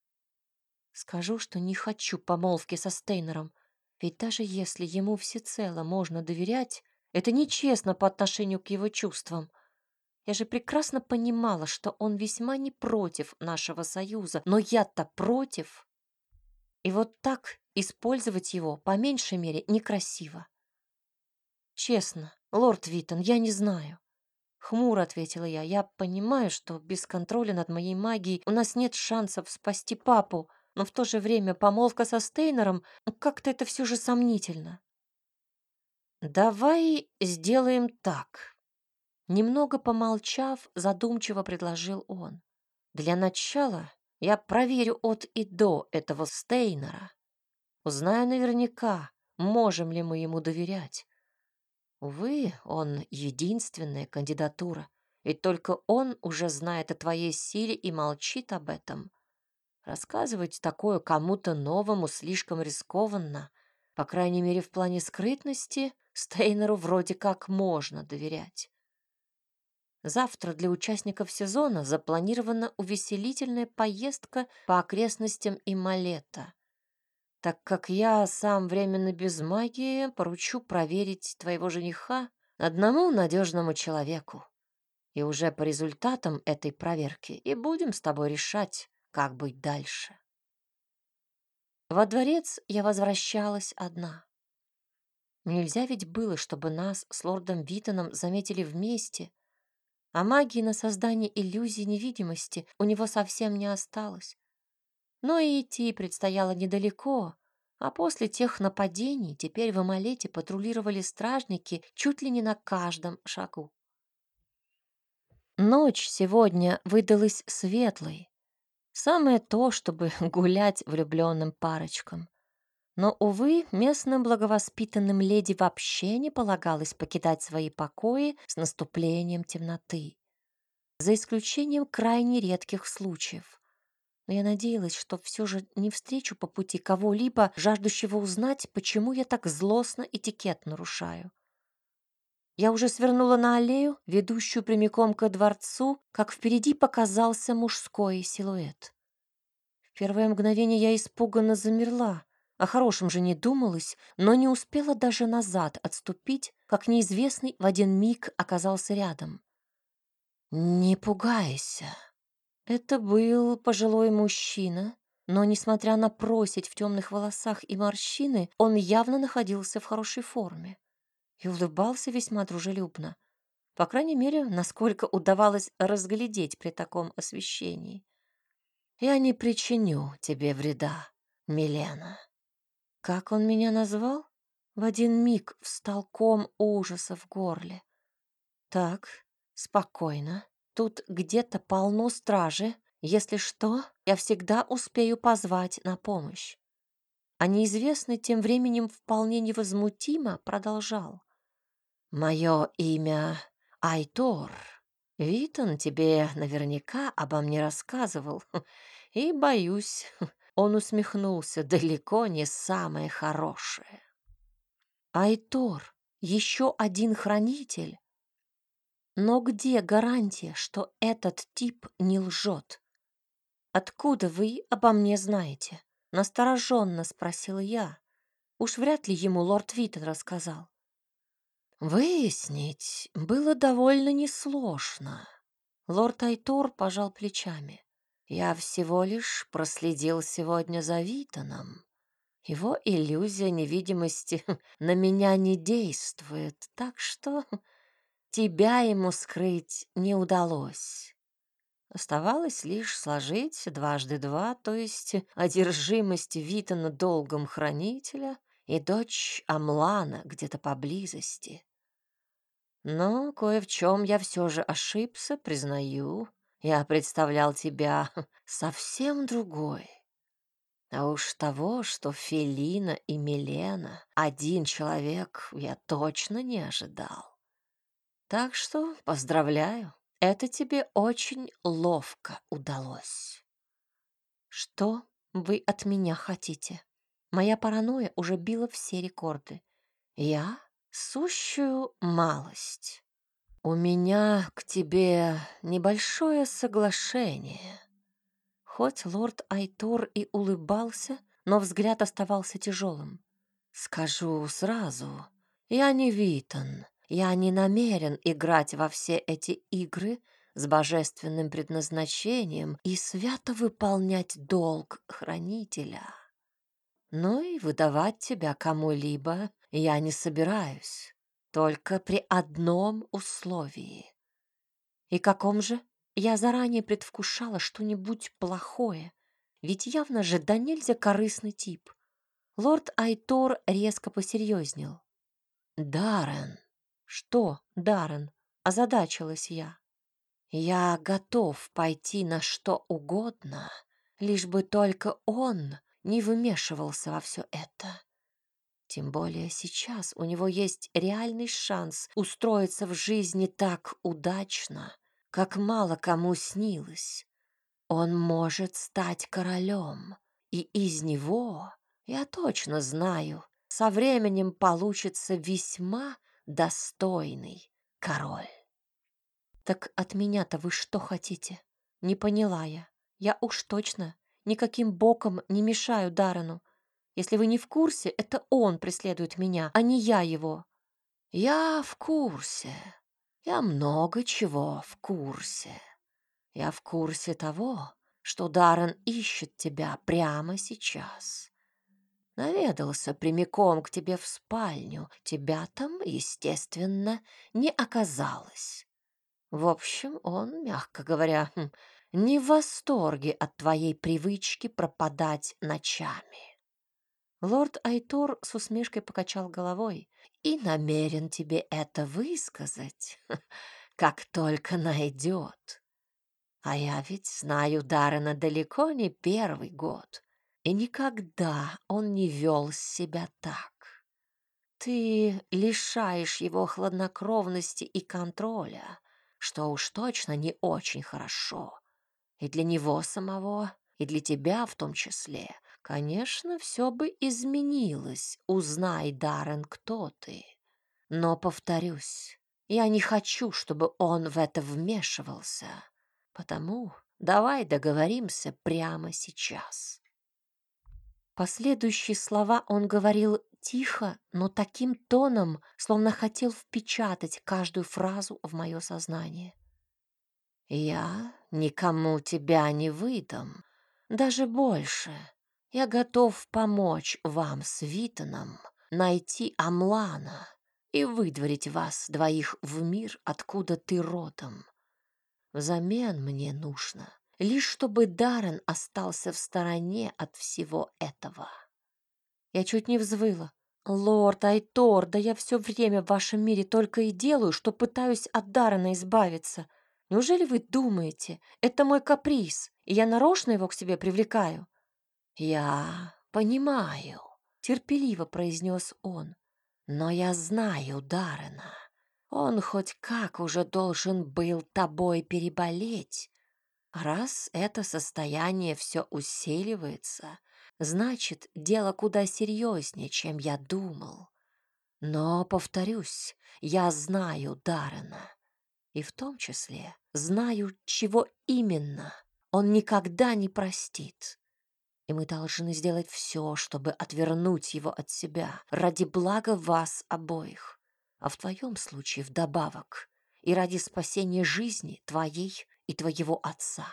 Скажу, что не хочу помолвки со Стейнером, ведь даже если ему всецело можно доверять, это нечестно по отношению к его чувствам. Я же прекрасно понимала, что он весьма не против нашего союза, но я-то против. И вот так использовать его, по меньшей мере, некрасиво. Честно, лорд Виттон, я не знаю. Хмуро ответила я. Я понимаю, что без контроля над моей магией у нас нет шансов спасти папу, но в то же время помолвка со Стейнером ну, как-то это все же сомнительно. Давай сделаем так. Немного помолчав, задумчиво предложил он. Для начала я проверю от и до этого Стейнера. Узнаю наверняка, можем ли мы ему доверять. Увы, он единственная кандидатура, ведь только он уже знает о твоей силе и молчит об этом. Рассказывать такое кому-то новому слишком рискованно, по крайней мере, в плане скрытности Стейнеру вроде как можно доверять. Завтра для участников сезона запланирована увеселительная поездка по окрестностям Ималета. Так как я сам временно без магии, поручу проверить твоего жениха одному надежному человеку. И уже по результатам этой проверки и будем с тобой решать, как быть дальше. Во дворец я возвращалась одна. Нельзя ведь было, чтобы нас с лордом Витоном заметили вместе, а магии на создание иллюзии невидимости у него совсем не осталось. Но и идти предстояло недалеко, а после тех нападений теперь в Амалете патрулировали стражники чуть ли не на каждом шагу. Ночь сегодня выдалась светлой. Самое то, чтобы гулять влюбленным парочкам. Но, увы, местным благовоспитанным леди вообще не полагалось покидать свои покои с наступлением темноты. За исключением крайне редких случаев. Но я надеялась, что все же не встречу по пути кого-либо, жаждущего узнать, почему я так злостно этикет нарушаю. Я уже свернула на аллею, ведущую прямиком ко дворцу, как впереди показался мужской силуэт. В первое мгновение я испуганно замерла, о хорошем же не думалось, но не успела даже назад отступить, как неизвестный в один миг оказался рядом. «Не пугайся». Это был пожилой мужчина, но, несмотря на просить в темных волосах и морщины, он явно находился в хорошей форме и улыбался весьма дружелюбно. По крайней мере, насколько удавалось разглядеть при таком освещении. «Я не причиню тебе вреда, Милена». Как он меня назвал? В один миг встал ком ужаса в горле. Так, спокойно. Тут где-то полно стражи. Если что, я всегда успею позвать на помощь. А неизвестный тем временем вполне невозмутимо продолжал. «Мое имя Айтор. Витон тебе наверняка обо мне рассказывал. И, боюсь, он усмехнулся далеко не самое хорошее. Айтор, еще один хранитель. Но где гарантия, что этот тип не лжет? Откуда вы обо мне знаете? Настороженно спросила я. Уж вряд ли ему лорд Виттон рассказал. Выяснить было довольно несложно. Лорд Айтор пожал плечами. Я всего лишь проследил сегодня за Витоном. Его иллюзия невидимости на меня не действует, так что тебя ему скрыть не удалось. Оставалось лишь сложить дважды два, то есть одержимость Витона долгом хранителя и дочь Амлана где-то поблизости. Но кое в чем я все же ошибся, признаю. Я представлял тебя совсем другой. А уж того, что Фелина и Милена один человек, я точно не ожидал. Так что поздравляю, это тебе очень ловко удалось. Что вы от меня хотите? Моя паранойя уже била все рекорды. Я сущую малость. «У меня к тебе небольшое соглашение». Хоть лорд Айтор и улыбался, но взгляд оставался тяжелым. «Скажу сразу, я не Витон, я не намерен играть во все эти игры с божественным предназначением и свято выполнять долг хранителя. Но и выдавать тебя кому-либо я не собираюсь. Только при одном условии. И каком же? Я заранее предвкушала что-нибудь плохое, ведь явно же да нельзя корыстный тип. Лорд Айтор резко посерьезнел. «Даррен!» «Что, Даррен?» — озадачилась я. «Я готов пойти на что угодно, лишь бы только он не вмешивался во все это. Тем более сейчас у него есть реальный шанс устроиться в жизни так удачно, как мало кому снилось. Он может стать королем, и из него, я точно знаю, со временем получится весьма достойный король. Так от меня-то вы что хотите? Не поняла я. Я уж точно никаким боком не мешаю Дарану. Если вы не в курсе, это он преследует меня, а не я его. Я в курсе. Я много чего в курсе. Я в курсе того, что Даррен ищет тебя прямо сейчас. Наведался прямиком к тебе в спальню. Тебя там, естественно, не оказалось. В общем, он, мягко говоря, не в восторге от твоей привычки пропадать ночами. Лорд Айтор с усмешкой покачал головой и намерен тебе это высказать, как только найдет. А я ведь знаю Даррена далеко не первый год, и никогда он не вел себя так. Ты лишаешь его хладнокровности и контроля, что уж точно не очень хорошо. И для него самого, и для тебя в том числе. Конечно, все бы изменилось, узнай, Даррен, кто ты. Но, повторюсь, я не хочу, чтобы он в это вмешивался. Потому давай договоримся прямо сейчас. Последующие слова он говорил тихо, но таким тоном, словно хотел впечатать каждую фразу в мое сознание. «Я никому тебя не выдам, даже больше. Я готов помочь вам с Витаном найти Амлана и выдворить вас двоих в мир, откуда ты родом. Взамен мне нужно, лишь чтобы Даррен остался в стороне от всего этого. Я чуть не взвыла. «Лорд Айтор, да я все время в вашем мире только и делаю, что пытаюсь от Даррена избавиться. Неужели вы думаете, это мой каприз, и я нарочно его к себе привлекаю?» «Я понимаю», — терпеливо произнес он. «Но я знаю Даррена. Он хоть как уже должен был тобой переболеть. Раз это состояние все усиливается, значит, дело куда серьезнее, чем я думал. Но, повторюсь, я знаю Даррена. И в том числе знаю, чего именно он никогда не простит. И мы должны сделать все, чтобы отвернуть его от себя ради блага вас обоих а в твоем случае вдобавок и ради спасения жизни твоей и твоего отца.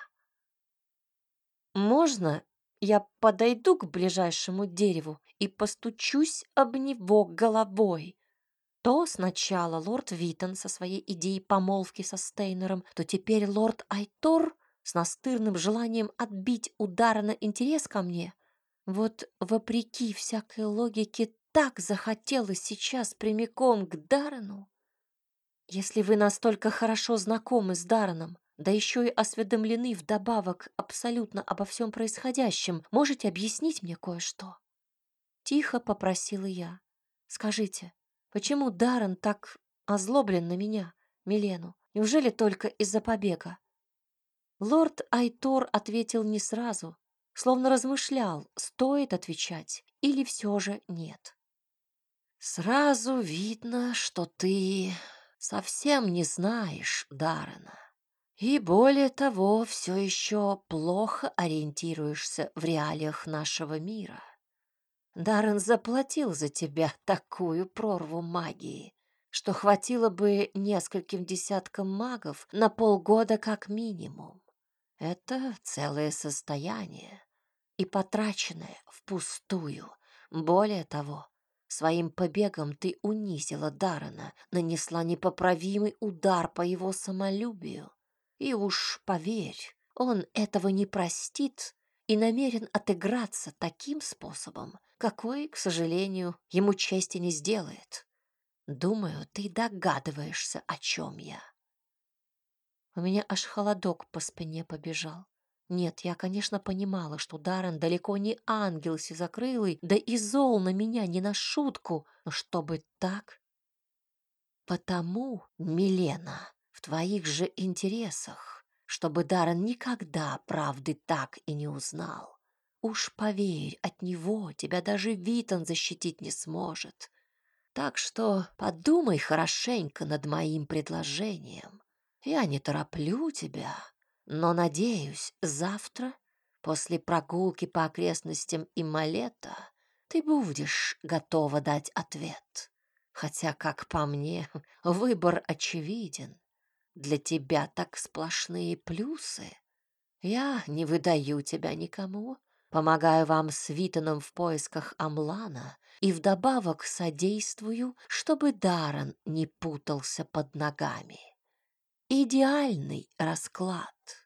Можно я подойду к ближайшему дереву и постучусь об него головой? То сначала лорд Витон со своей идеей помолвки со Стейнером, то теперь лорд Айтор с настырным желанием отбить удара на интерес ко мне. Вот вопреки всякой логике так захотелось сейчас прямиком к Даррену. Если вы настолько хорошо знакомы с Дарреном, да еще и осведомлены вдобавок абсолютно обо всем происходящем, можете объяснить мне кое-что?» Тихо попросила я. «Скажите, почему Даррен так озлоблен на меня, Милену? Неужели только из-за побега?» Лорд Айтор ответил не сразу, словно размышлял, стоит отвечать или все же нет. Сразу видно, что ты совсем не знаешь Даррена. И более того, все еще плохо ориентируешься в реалиях нашего мира. Даррен заплатил за тебя такую прорву магии, что хватило бы нескольким десяткам магов на полгода как минимум. Это целое состояние и потраченное впустую. Более того, Своим побегом ты унизила Дарана, нанесла непоправимый удар по его самолюбию. И уж поверь, он этого не простит и намерен отыграться таким способом, какой, к сожалению, ему чести не сделает. Думаю, ты догадываешься, о чем я. У меня аж холодок по спине побежал. Нет, я, конечно, понимала, что Даррен далеко не ангел сизокрылый, да и зол на меня не на шутку, но чтобы так... Потому, Милена, в твоих же интересах, чтобы Даррен никогда правды так и не узнал. Уж поверь, от него тебя даже Витон защитить не сможет. Так что подумай хорошенько над моим предложением. Я не тороплю тебя, но, надеюсь, завтра, после прогулки по окрестностям Ималета, ты будешь готова дать ответ. Хотя, как по мне, выбор очевиден. Для тебя так сплошные плюсы. Я не выдаю тебя никому, помогаю вам с Витаном в поисках Амлана и вдобавок содействую, чтобы Даран не путался под ногами. Идеальный расклад.